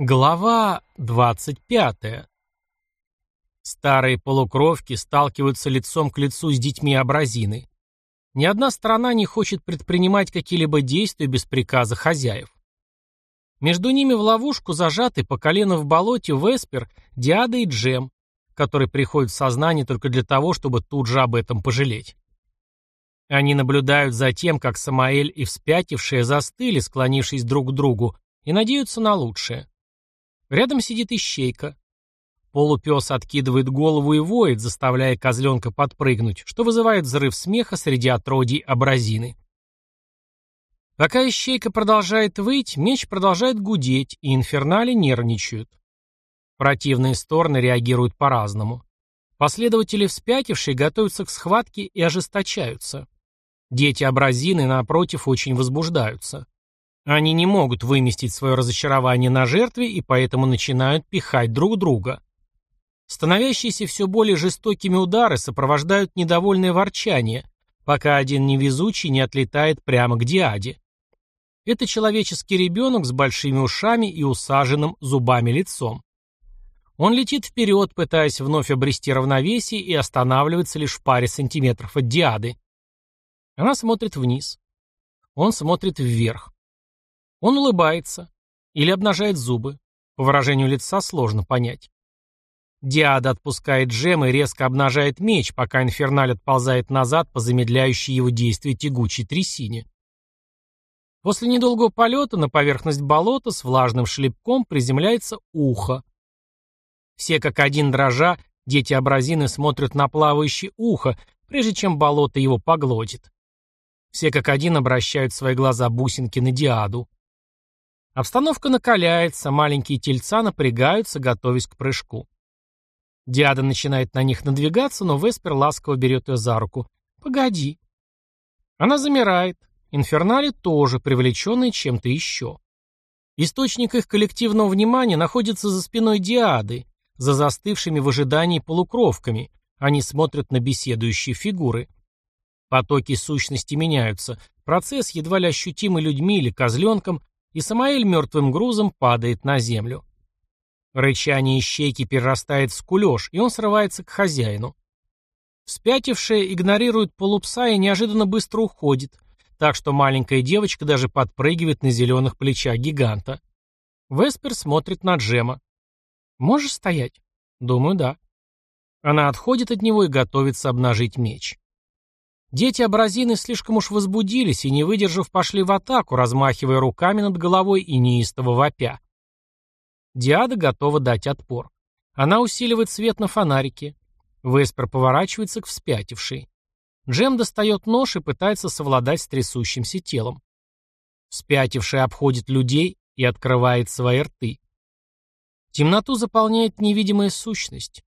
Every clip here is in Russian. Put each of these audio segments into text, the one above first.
Глава 25. Старые полукровки сталкиваются лицом к лицу с детьми абразины. Ни одна сторона не хочет предпринимать какие-либо действия без приказа хозяев. Между ними в ловушку зажаты по колено в болоте Веспер, Диада и Джем, который приходит в сознание только для того, чтобы тут же об этом пожалеть. Они наблюдают за тем, как Самаэль и вспятившие застыли, склонившись друг к другу, и надеются на лучшее. Рядом сидит ищейка. Полупес откидывает голову и воет, заставляя козленка подпрыгнуть, что вызывает взрыв смеха среди отродий абразины. Пока ищейка продолжает выть, меч продолжает гудеть, и инфернали нервничают. Противные стороны реагируют по-разному. Последователи вспятившие готовятся к схватке и ожесточаются. Дети абразины, напротив, очень возбуждаются. Они не могут выместить свое разочарование на жертве и поэтому начинают пихать друг друга. Становящиеся все более жестокими удары сопровождают недовольное ворчание, пока один невезучий не отлетает прямо к Диаде. Это человеческий ребенок с большими ушами и усаженным зубами лицом. Он летит вперед, пытаясь вновь обрести равновесие и останавливается лишь в паре сантиметров от Диады. Она смотрит вниз. Он смотрит вверх. Он улыбается. Или обнажает зубы. По выражению лица сложно понять. Диада отпускает джем и резко обнажает меч, пока инферналь отползает назад по замедляющей его действие тягучей трясине. После недолгого полета на поверхность болота с влажным шлепком приземляется ухо. Все как один дрожа, дети абразины смотрят на плавающее ухо, прежде чем болото его поглотит. Все как один обращают свои глаза бусинки на Диаду. Обстановка накаляется, маленькие тельца напрягаются, готовясь к прыжку. Диада начинает на них надвигаться, но Веспер ласково берет ее за руку. «Погоди». Она замирает. Инфернали тоже, привлеченные чем-то еще. Источник их коллективного внимания находится за спиной Диады, за застывшими в ожидании полукровками. Они смотрят на беседующие фигуры. Потоки сущности меняются. Процесс, едва ли ощутимый людьми или козленком, и Самаэль мертвым грузом падает на землю. Рычание ищейки перерастает в скулеж, и он срывается к хозяину. Спятившая игнорирует полупса и неожиданно быстро уходит, так что маленькая девочка даже подпрыгивает на зеленых плечах гиганта. Веспер смотрит на Джема. «Можешь стоять?» «Думаю, да». Она отходит от него и готовится обнажить меч. Дети абразины слишком уж возбудились и, не выдержав, пошли в атаку, размахивая руками над головой и неистово вопя. Диада готова дать отпор. Она усиливает свет на фонарике. Веспер поворачивается к вспятившей. Джем достает нож и пытается совладать с трясущимся телом. Спятившая обходит людей и открывает свои рты. Темноту заполняет невидимая сущность.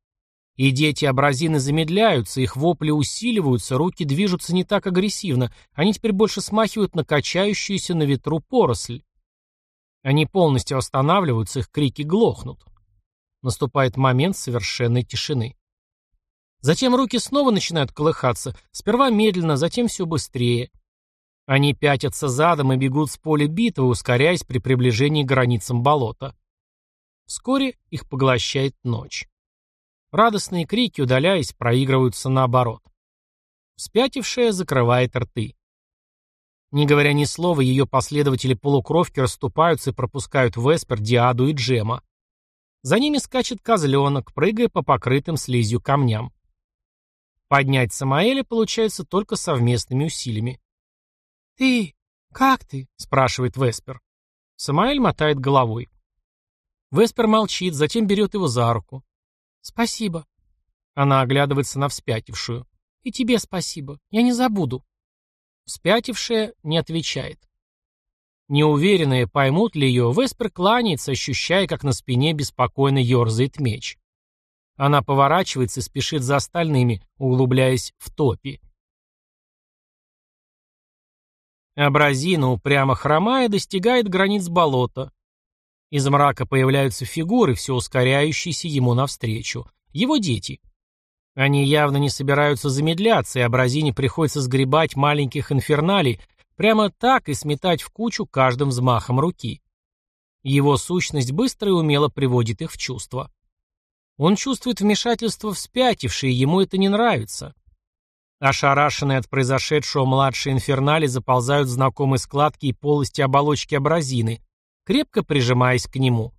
И дети абразины замедляются, их вопли усиливаются, руки движутся не так агрессивно, они теперь больше смахивают на качающуюся на ветру поросль. Они полностью останавливаются, их крики глохнут. Наступает момент совершенной тишины. Затем руки снова начинают колыхаться, сперва медленно, затем все быстрее. Они пятятся задом и бегут с поля битвы, ускоряясь при приближении к границам болота. Вскоре их поглощает ночь. Радостные крики, удаляясь, проигрываются наоборот. Спятившая закрывает рты. Не говоря ни слова, ее последователи полукровки расступаются и пропускают Веспер, Диаду и Джема. За ними скачет козленок, прыгая по покрытым слизью камням. Поднять Самаэля получается только совместными усилиями. «Ты? Как ты?» — спрашивает Веспер. Самаэль мотает головой. Веспер молчит, затем берет его за руку. «Спасибо». Она оглядывается на вспятившую. «И тебе спасибо. Я не забуду». Спятившая не отвечает. Неуверенные, поймут ли ее, Веспер кланяется, ощущая, как на спине беспокойно ерзает меч. Она поворачивается и спешит за остальными, углубляясь в топи. Абразина, упрямо хромая, достигает границ болота. Из мрака появляются фигуры, все ускоряющиеся ему навстречу. Его дети. Они явно не собираются замедляться, и Абразине приходится сгребать маленьких инферналей прямо так и сметать в кучу каждым взмахом руки. Его сущность быстро и умело приводит их в чувство. Он чувствует вмешательство в спятившие, ему это не нравится. Ошарашенные от произошедшего младшие инфернали заползают в знакомые складки и полости оболочки абразины, крепко прижимаясь к нему.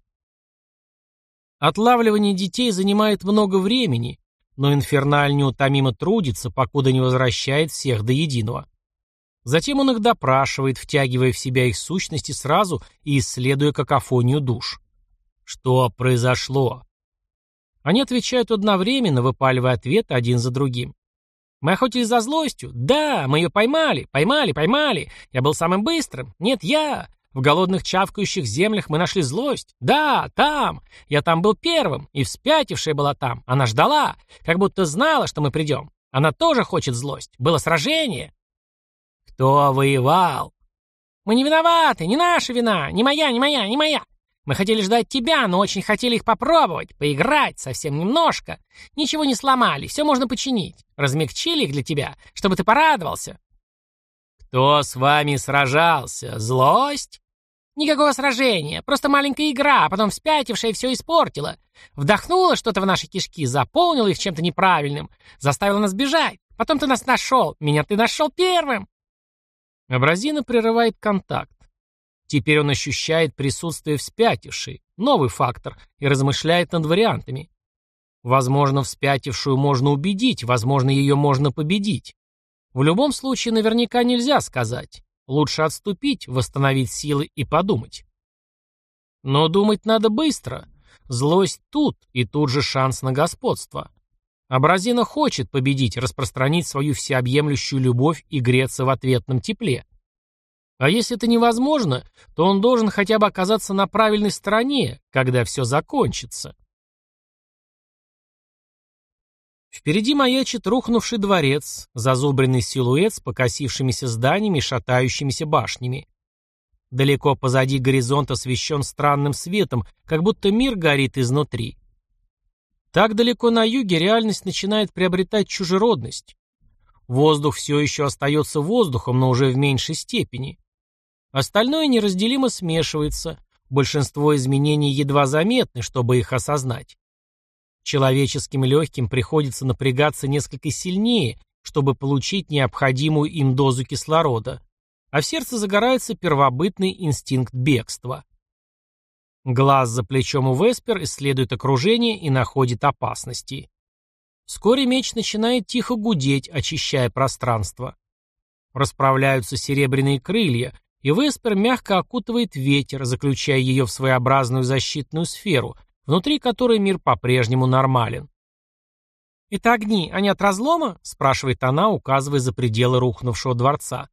Отлавливание детей занимает много времени, но инферналь неутомимо трудится, покуда не возвращает всех до единого. Затем он их допрашивает, втягивая в себя их сущности сразу и исследуя какофонию душ. Что произошло? Они отвечают одновременно, выпаливая ответы один за другим. Мы охотились за злостью? Да, мы ее поймали, поймали, поймали. Я был самым быстрым. Нет, я. В голодных чавкающих землях мы нашли злость. Да, там. Я там был первым, и вспятившая была там. Она ждала, как будто знала, что мы придем. Она тоже хочет злость. Было сражение. Кто воевал? Мы не виноваты, не наша вина, не моя, не моя, не моя. Мы хотели ждать тебя, но очень хотели их попробовать, поиграть, совсем немножко. Ничего не сломали, все можно починить. Размягчили их для тебя, чтобы ты порадовался. Кто с вами сражался? Злость? Никакого сражения, просто маленькая игра, а потом вспятившая все испортила. Вдохнула что-то в наши кишки, заполнила их чем-то неправильным, заставила нас бежать. Потом ты нас нашел, меня ты нашел первым. Абразина прерывает контакт. Теперь он ощущает присутствие вспятившей, новый фактор, и размышляет над вариантами. Возможно, вспятившую можно убедить, возможно, ее можно победить. В любом случае, наверняка нельзя сказать. Лучше отступить, восстановить силы и подумать. Но думать надо быстро. Злость тут, и тут же шанс на господство. Абразина хочет победить, распространить свою всеобъемлющую любовь и греться в ответном тепле. А если это невозможно, то он должен хотя бы оказаться на правильной стороне, когда все закончится. Впереди маячит рухнувший дворец, зазубренный силуэт с покосившимися зданиями и шатающимися башнями. Далеко позади горизонт освещен странным светом, как будто мир горит изнутри. Так далеко на юге реальность начинает приобретать чужеродность. Воздух все еще остается воздухом, но уже в меньшей степени. Остальное неразделимо смешивается, большинство изменений едва заметны, чтобы их осознать. Человеческим легким приходится напрягаться несколько сильнее, чтобы получить необходимую им дозу кислорода, а в сердце загорается первобытный инстинкт бегства. Глаз за плечом у Веспер исследует окружение и находит опасности. Вскоре меч начинает тихо гудеть, очищая пространство. Расправляются серебряные крылья, и Веспер мягко окутывает ветер, заключая ее в своеобразную защитную сферу, внутри которой мир по-прежнему нормален. «Это огни, они от разлома?» — спрашивает она, указывая за пределы рухнувшего дворца.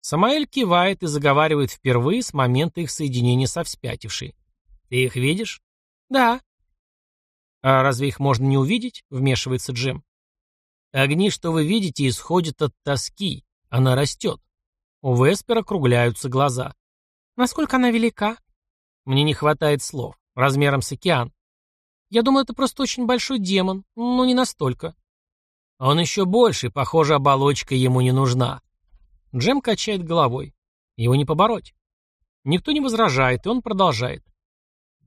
Самаэль кивает и заговаривает впервые с момента их соединения со вспятившей. «Ты их видишь?» «Да». «А разве их можно не увидеть?» — вмешивается Джем. «Огни, что вы видите, исходят от тоски. Она растет». У Веспера округляются глаза. «Насколько она велика?» «Мне не хватает слов размером с океан. Я думаю, это просто очень большой демон, но не настолько. Он еще больше, похоже, оболочка ему не нужна. Джем качает головой. Его не побороть. Никто не возражает, и он продолжает.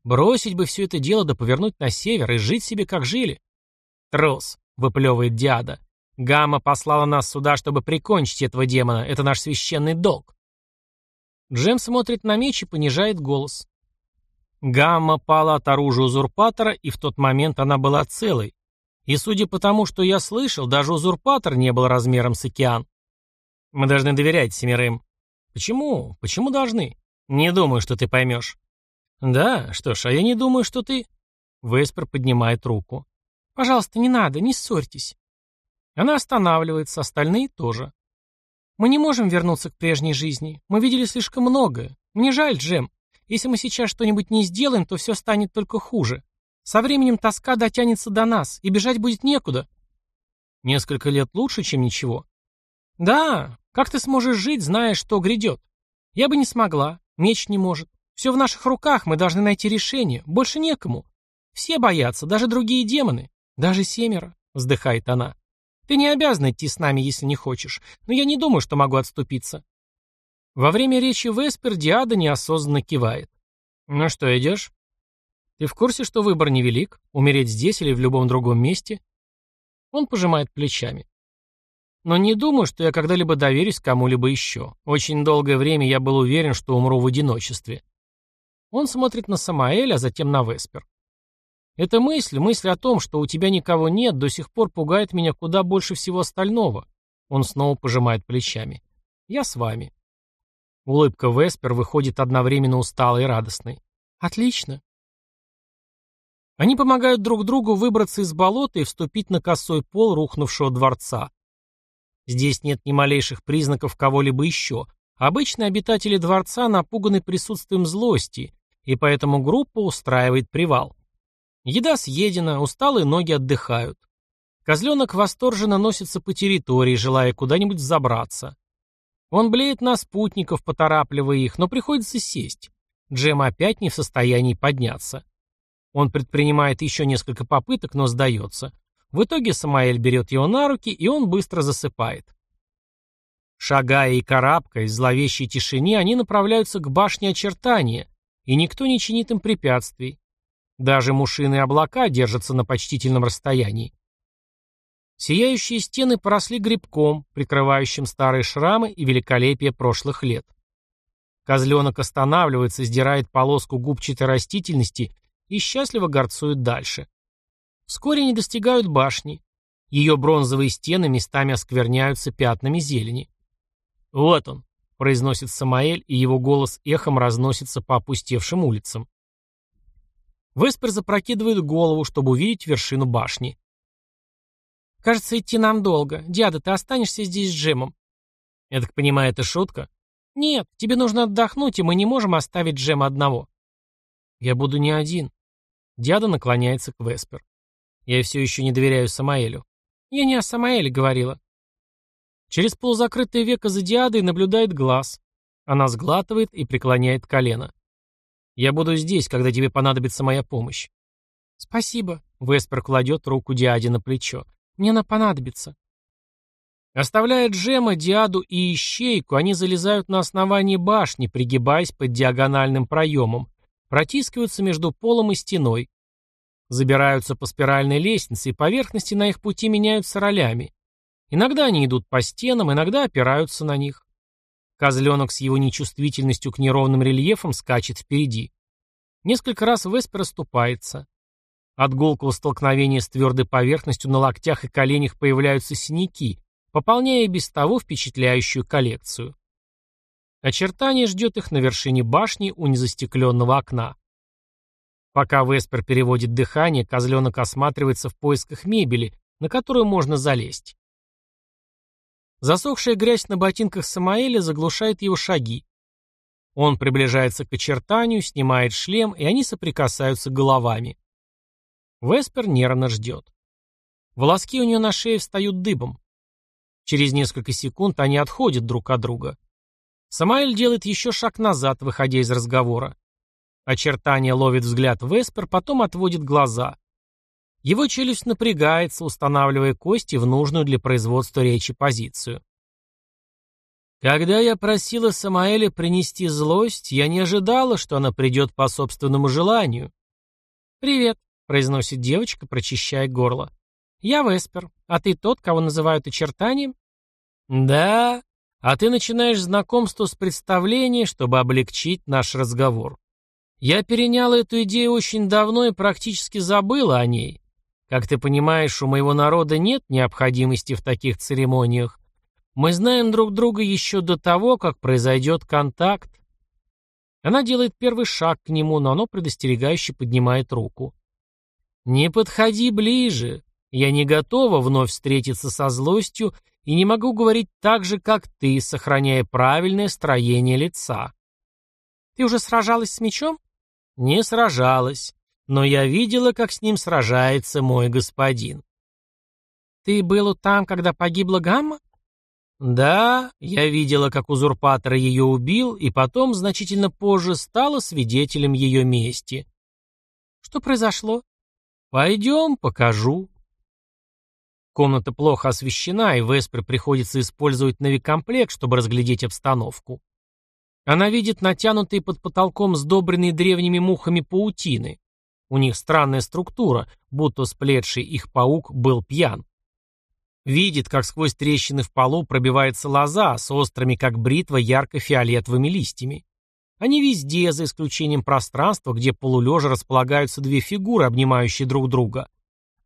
Бросить бы все это дело да повернуть на север и жить себе, как жили. Трус, выплевывает Диада. Гамма послала нас сюда, чтобы прикончить этого демона. Это наш священный долг. Джем смотрит на меч и понижает голос. Гамма пала от оружия узурпатора, и в тот момент она была целой. И судя по тому, что я слышал, даже узурпатор не был размером с океан. Мы должны доверять семерым. Почему? Почему должны? Не думаю, что ты поймешь. Да, что ж, а я не думаю, что ты... Веспер поднимает руку. Пожалуйста, не надо, не ссорьтесь. Она останавливается, остальные тоже. Мы не можем вернуться к прежней жизни. Мы видели слишком многое. Мне жаль, Джем. Если мы сейчас что-нибудь не сделаем, то все станет только хуже. Со временем тоска дотянется до нас, и бежать будет некуда. Несколько лет лучше, чем ничего. Да, как ты сможешь жить, зная, что грядет? Я бы не смогла, меч не может. Все в наших руках, мы должны найти решение. Больше некому. Все боятся, даже другие демоны. Даже семеро, вздыхает она. Ты не обязан идти с нами, если не хочешь, но я не думаю, что могу отступиться. Во время речи Веспер Диада неосознанно кивает. «Ну что, идешь?» «Ты в курсе, что выбор невелик? Умереть здесь или в любом другом месте?» Он пожимает плечами. «Но не думаю, что я когда-либо доверюсь кому-либо еще. Очень долгое время я был уверен, что умру в одиночестве». Он смотрит на Самаэля, а затем на Веспер. Эта мысль, мысль о том, что у тебя никого нет, до сих пор пугает меня куда больше всего остального. Он снова пожимает плечами. Я с вами. Улыбка Веспер выходит одновременно усталой и радостной. Отлично. Они помогают друг другу выбраться из болота и вступить на косой пол рухнувшего дворца. Здесь нет ни малейших признаков кого-либо еще. Обычные обитатели дворца напуганы присутствием злости, и поэтому группа устраивает привал. Еда съедена, усталые ноги отдыхают. Козленок восторженно носится по территории, желая куда-нибудь забраться. Он блеет на спутников, поторапливая их, но приходится сесть. Джем опять не в состоянии подняться. Он предпринимает еще несколько попыток, но сдается. В итоге Самаэль берет его на руки, и он быстро засыпает. Шагая и карабкаясь в зловещей тишине, они направляются к башне очертания, и никто не чинит им препятствий. Даже мушиные облака держатся на почтительном расстоянии. Сияющие стены поросли грибком, прикрывающим старые шрамы и великолепие прошлых лет. Козленок останавливается, сдирает полоску губчатой растительности и счастливо горцует дальше. Вскоре они достигают башни. Ее бронзовые стены местами оскверняются пятнами зелени. «Вот он», — произносит Самаэль, и его голос эхом разносится по опустевшим улицам. Веспер запрокидывает голову, чтобы увидеть вершину башни. «Кажется, идти нам долго. Дяда, ты останешься здесь с Джемом». «Я так понимаю, это шутка?» «Нет, тебе нужно отдохнуть, и мы не можем оставить Джема одного». «Я буду не один». Дяда наклоняется к Веспер. «Я все еще не доверяю Самаэлю». «Я не о Самаэле говорила». Через полузакрытое веко за Диадой наблюдает глаз. Она сглатывает и преклоняет колено. «Я буду здесь, когда тебе понадобится моя помощь». «Спасибо», — Веспер кладет руку Диаде на плечо. Мне она понадобится. Оставляя Джема, Диаду и Ищейку, они залезают на основание башни, пригибаясь под диагональным проемом, протискиваются между полом и стеной. Забираются по спиральной лестнице, и поверхности на их пути меняются ролями. Иногда они идут по стенам, иногда опираются на них. Козленок с его нечувствительностью к неровным рельефам скачет впереди. Несколько раз Веспер оступается. От гулкого столкновения с твердой поверхностью на локтях и коленях появляются синяки, пополняя без того впечатляющую коллекцию. Очертание ждет их на вершине башни у незастекленного окна. Пока Веспер переводит дыхание, козленок осматривается в поисках мебели, на которую можно залезть. Засохшая грязь на ботинках Самаэля заглушает его шаги. Он приближается к очертанию, снимает шлем, и они соприкасаются головами. Веспер нервно ждет. Волоски у нее на шее встают дыбом. Через несколько секунд они отходят друг от друга. Самаэль делает еще шаг назад, выходя из разговора. Очертание ловит взгляд Веспер, потом отводит глаза. Его челюсть напрягается, устанавливая кости в нужную для производства речи позицию. Когда я просила Самаэля принести злость, я не ожидала, что она придет по собственному желанию. «Привет», произносит девочка, прочищая горло. «Я Веспер, а ты тот, кого называют очертанием?» «Да, а ты начинаешь знакомство с представлением, чтобы облегчить наш разговор. Я перенял эту идею очень давно и практически забыла о ней. Как ты понимаешь, у моего народа нет необходимости в таких церемониях. Мы знаем друг друга еще до того, как произойдет контакт. Она делает первый шаг к нему, но оно предостерегающе поднимает руку. «Не подходи ближе. Я не готова вновь встретиться со злостью и не могу говорить так же, как ты, сохраняя правильное строение лица». «Ты уже сражалась с мечом?» «Не сражалась, но я видела, как с ним сражается мой господин». «Ты был там, когда погибла Гамма?» «Да, я видела, как узурпатор ее убил, и потом, значительно позже, стала свидетелем ее мести». «Что произошло?» «Пойдем, покажу». Комната плохо освещена, и Веспер приходится использовать навикомплект, чтобы разглядеть обстановку. Она видит натянутые под потолком сдобренные древними мухами паутины. У них странная структура, будто сплетший их паук был пьян. Видит, как сквозь трещины в полу пробивается лоза с острыми, как бритва, ярко-фиолетовыми листьями. Они везде, за исключением пространства, где полулежа располагаются две фигуры, обнимающие друг друга.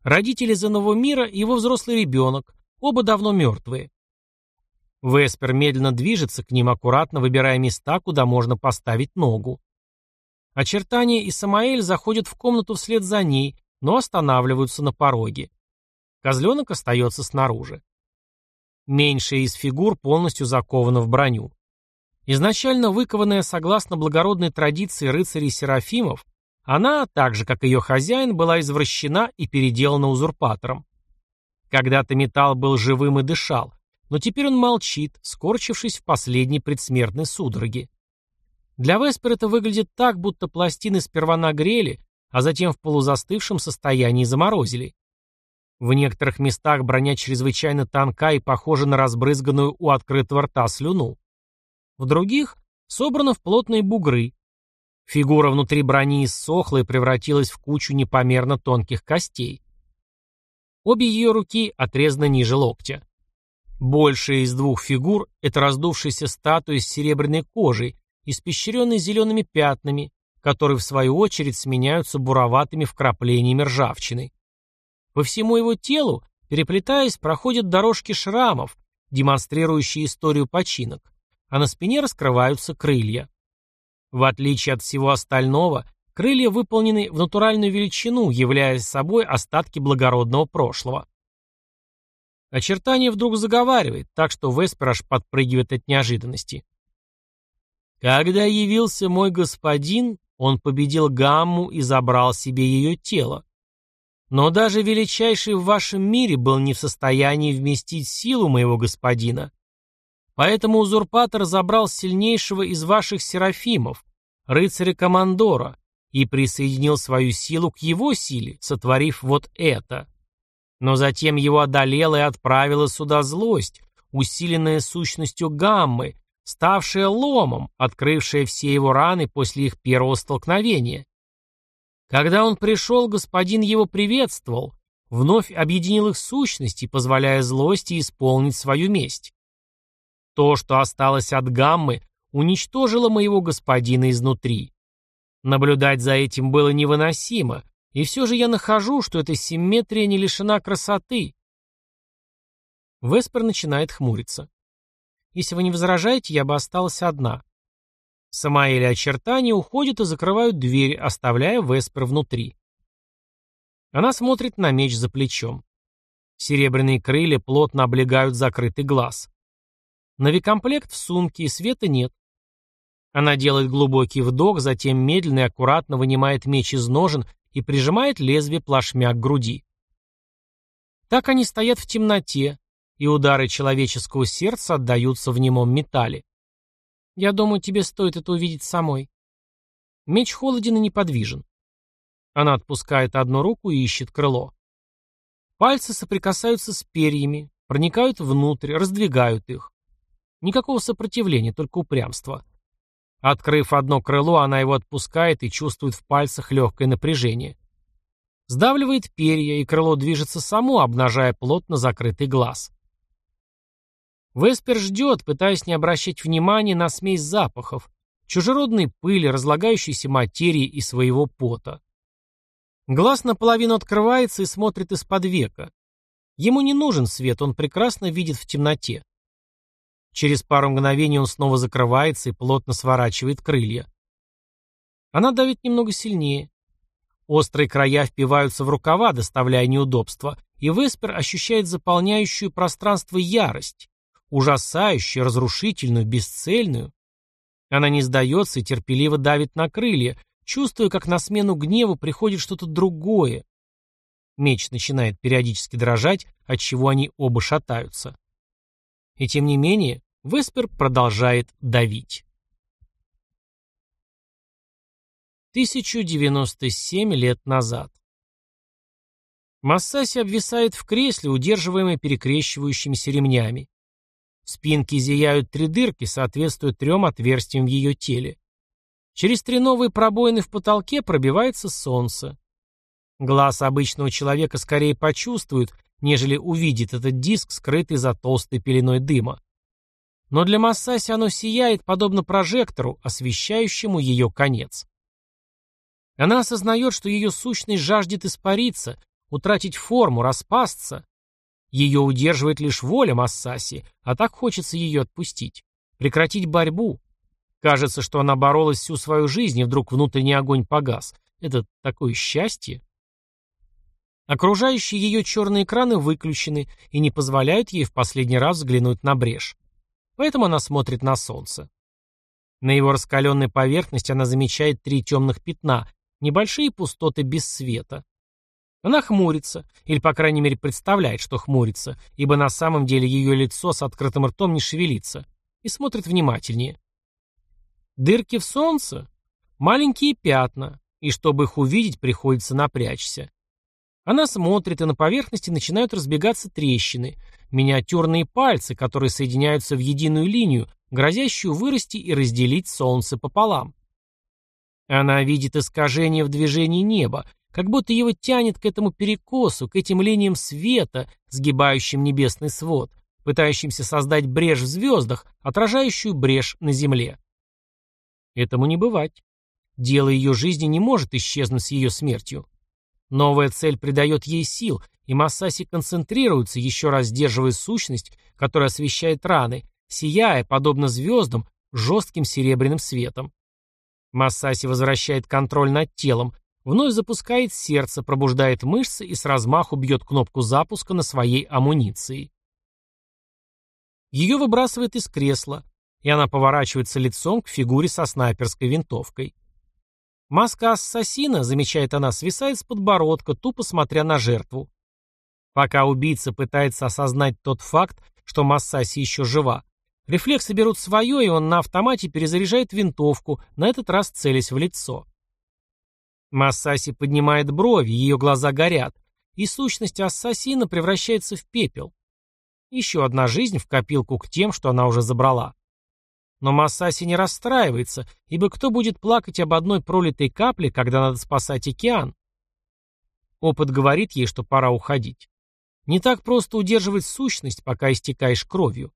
Родители из иного мира и его взрослый ребенок, оба давно мертвые. Веспер медленно движется к ним, аккуратно выбирая места, куда можно поставить ногу. Очертания и Самаэль заходят в комнату вслед за ней, но останавливаются на пороге. Козленок остается снаружи. Меньшая из фигур полностью закована в броню. Изначально выкованная согласно благородной традиции рыцарей Серафимов, она, так же как ее хозяин, была извращена и переделана узурпатором. Когда-то металл был живым и дышал, но теперь он молчит, скорчившись в последней предсмертной судороге. Для Веспер это выглядит так, будто пластины сперва нагрели, а затем в полузастывшем состоянии заморозили. В некоторых местах броня чрезвычайно тонка и похожа на разбрызганную у открытого рта слюну. В других собрана в плотные бугры. Фигура внутри брони иссохла и превратилась в кучу непомерно тонких костей. Обе ее руки отрезаны ниже локтя. Большая из двух фигур – это раздувшаяся статуя с серебряной кожей, испещренной зелеными пятнами, которые в свою очередь сменяются буроватыми вкраплениями ржавчины. По всему его телу, переплетаясь, проходят дорожки шрамов, демонстрирующие историю починок, а на спине раскрываются крылья. В отличие от всего остального, крылья выполнены в натуральную величину, являя собой остатки благородного прошлого. Очертание вдруг заговаривает, так что Веспер аж подпрыгивает от неожиданности. Когда явился мой господин, он победил Гамму и забрал себе ее тело. Но даже величайший в вашем мире был не в состоянии вместить силу моего господина. Поэтому узурпатор забрал сильнейшего из ваших серафимов, рыцаря-командора, и присоединил свою силу к его силе, сотворив вот это. Но затем его одолела и отправила сюда злость, усиленная сущностью гаммы, ставшая ломом, открывшая все его раны после их первого столкновения. Когда он пришел, господин его приветствовал, вновь объединил их сущности, позволяя злости исполнить свою месть. То, что осталось от гаммы, уничтожило моего господина изнутри. Наблюдать за этим было невыносимо, и все же я нахожу, что эта симметрия не лишена красоты. Веспер начинает хмуриться. Если вы не возражаете, я бы осталась одна. Самаэль очертания уходят и закрывают дверь, оставляя Веспер внутри. Она смотрит на меч за плечом. Серебряные крылья плотно облегают закрытый глаз. Навикомплект в сумке, и света нет. Она делает глубокий вдох, затем медленно и аккуратно вынимает меч из ножен и прижимает лезвие плашмя к груди. Так они стоят в темноте, и удары человеческого сердца отдаются в немом металле. Я думаю, тебе стоит это увидеть самой. Меч холоден и неподвижен. Она отпускает одну руку и ищет крыло. Пальцы соприкасаются с перьями, проникают внутрь, раздвигают их. Никакого сопротивления, только упрямство. Открыв одно крыло, она его отпускает и чувствует в пальцах легкое напряжение. Сдавливает перья, и крыло движется само, обнажая плотно закрытый глаз. Веспер ждет, пытаясь не обращать внимания на смесь запахов, чужеродной пыли, разлагающейся материи и своего пота. Глаз наполовину открывается и смотрит из-под века. Ему не нужен свет, он прекрасно видит в темноте. Через пару мгновений он снова закрывается и плотно сворачивает крылья. Она давит немного сильнее. Острые края впиваются в рукава, доставляя неудобства, и Веспер ощущает заполняющую пространство ярость, ужасающую, разрушительную, бесцельную. Она не сдается и терпеливо давит на крылья, чувствуя, как на смену гневу приходит что-то другое. Меч начинает периодически дрожать, от чего они оба шатаются. И тем не менее, Веспер продолжает давить. 1097 лет назад. Массаси обвисает в кресле, удерживаемой перекрещивающимися ремнями. В спинке зияют три дырки, соответствуя трем отверстиям в ее теле. Через три новые пробоины в потолке пробивается солнце. Глаз обычного человека скорее почувствует, нежели увидит этот диск, скрытый за толстой пеленой дыма. Но для Массаси оно сияет, подобно прожектору, освещающему ее конец. Она осознает, что ее сущность жаждет испариться, утратить форму, распасться. Ее удерживает лишь воля Массаси, а так хочется ее отпустить. Прекратить борьбу. Кажется, что она боролась всю свою жизнь, и вдруг внутренний огонь погас. Это такое счастье. Окружающие ее черные экраны выключены и не позволяют ей в последний раз взглянуть на брешь. Поэтому она смотрит на солнце. На его раскаленной поверхности она замечает три темных пятна, небольшие пустоты без света. Она хмурится, или, по крайней мере, представляет, что хмурится, ибо на самом деле ее лицо с открытым ртом не шевелится, и смотрит внимательнее. Дырки в солнце? Маленькие пятна, и чтобы их увидеть, приходится напрячься. Она смотрит, и на поверхности начинают разбегаться трещины, миниатюрные пальцы, которые соединяются в единую линию, грозящую вырасти и разделить солнце пополам. Она видит искажение в движении неба, как будто его тянет к этому перекосу, к этим линиям света, сгибающим небесный свод, пытающимся создать брешь в звездах, отражающую брешь на земле. Этому не бывать. Дело ее жизни не может исчезнуть с ее смертью. Новая цель придает ей сил, и Массаси концентрируется, еще раз сдерживая сущность, которая освещает раны, сияя, подобно звездам, жестким серебряным светом. Массаси возвращает контроль над телом, вновь запускает сердце, пробуждает мышцы и с размаху бьет кнопку запуска на своей амуниции. Ее выбрасывает из кресла, и она поворачивается лицом к фигуре со снайперской винтовкой. Маска ассасина, замечает она, свисает с подбородка, тупо смотря на жертву. Пока убийца пытается осознать тот факт, что Массаси еще жива, Рефлексы берут свое, и он на автомате перезаряжает винтовку, на этот раз целясь в лицо. Массаси поднимает брови, ее глаза горят, и сущность ассасина превращается в пепел. Еще одна жизнь в копилку к тем, что она уже забрала. Но Массаси не расстраивается, ибо кто будет плакать об одной пролитой капле, когда надо спасать океан? Опыт говорит ей, что пора уходить. Не так просто удерживать сущность, пока истекаешь кровью.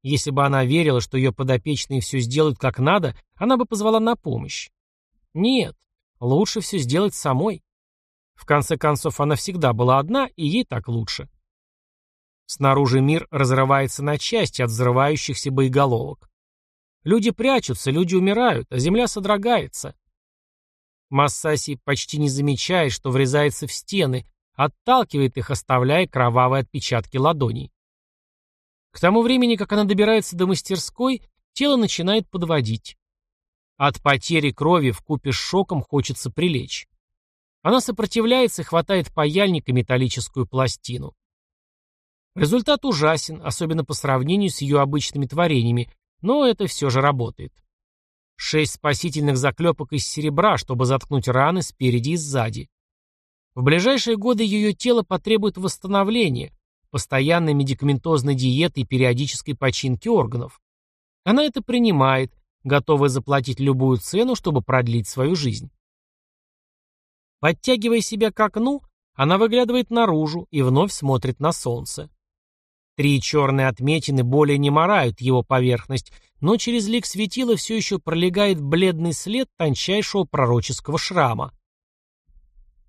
Если бы она верила, что ее подопечные все сделают как надо, она бы позвала на помощь. Нет, лучше все сделать самой. В конце концов, она всегда была одна, и ей так лучше. Снаружи мир разрывается на части от взрывающихся боеголовок. Люди прячутся, люди умирают, а земля содрогается. Массаси почти не замечает, что врезается в стены, отталкивает их, оставляя кровавые отпечатки ладоней. К тому времени, как она добирается до мастерской, тело начинает подводить. От потери крови в купе с шоком хочется прилечь. Она сопротивляется и хватает паяльника металлическую пластину. Результат ужасен, особенно по сравнению с ее обычными творениями, но это все же работает. Шесть спасительных заклепок из серебра, чтобы заткнуть раны спереди и сзади. В ближайшие годы ее тело потребует восстановления, постоянной медикаментозной диеты и периодической починки органов. Она это принимает, готовая заплатить любую цену, чтобы продлить свою жизнь. Подтягивая себя к окну, она выглядывает наружу и вновь смотрит на солнце. Три черные отметины более не морают его поверхность, но через лик светила все еще пролегает бледный след тончайшего пророческого шрама.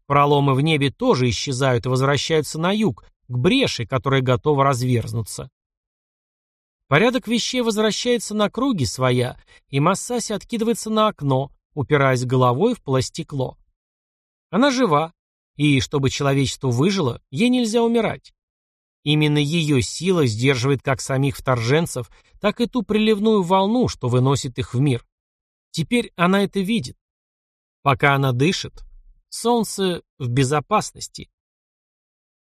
Проломы в небе тоже исчезают и возвращаются на юг, к бреши, которая готова разверзнуться. Порядок вещей возвращается на круги своя, и Массаси откидывается на окно, упираясь головой в пластекло. Она жива, и чтобы человечество выжило, ей нельзя умирать. Именно ее сила сдерживает как самих вторженцев, так и ту приливную волну, что выносит их в мир. Теперь она это видит. Пока она дышит, солнце в безопасности.